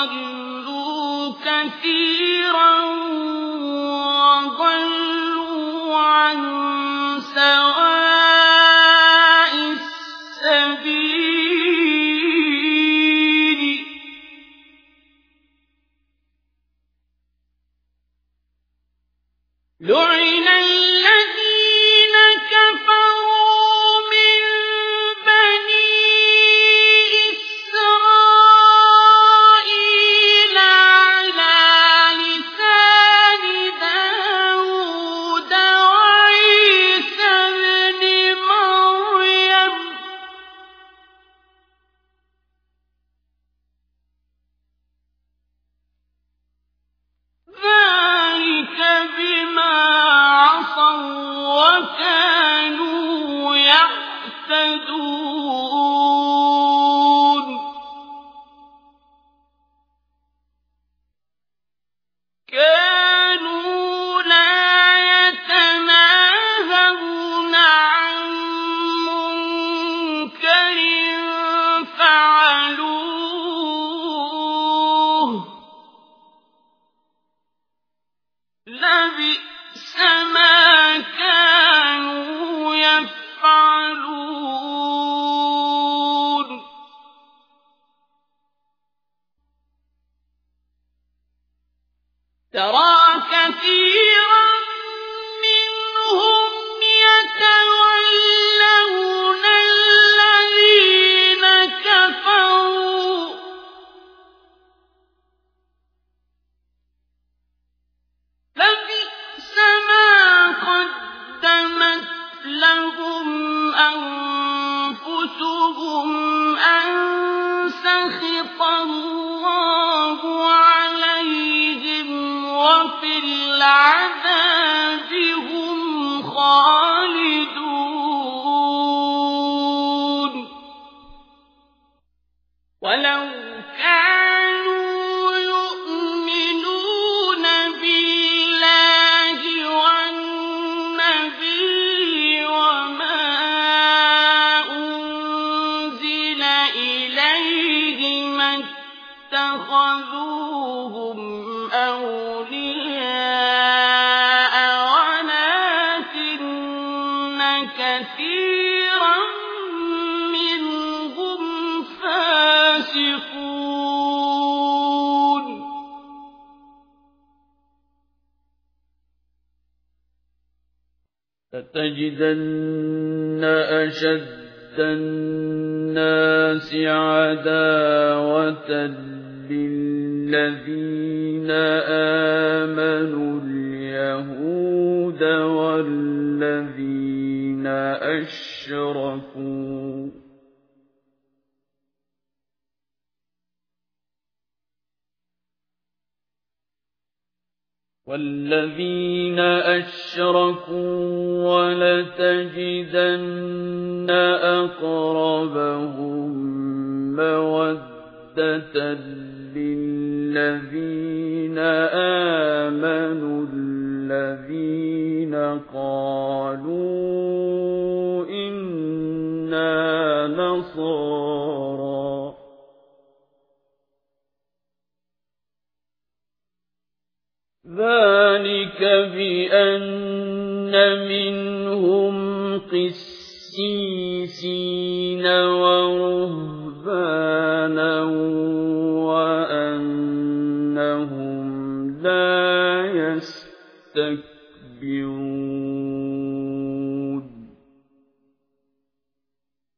وأضلوا كثيرا وضلوا عن سواء السبيل. لعن كانوا ترى كثيرا منهم يتولون الذين كفروا. لبئس ما قدمت لهم أنفسهم أن سخط الله ولو كانوا يؤمنون بالله والنبي وما أنزل اتخذوهم أولياء كثيرا لتجدن أشد الناس عداوة للذين آمنوا اليهود والذين أشركوا والذين أشركوا ولتجدن أقربهم مودة للذين آمنوا الذين قالوا قسيسين ورهبانا وأنهم لا يستكبرون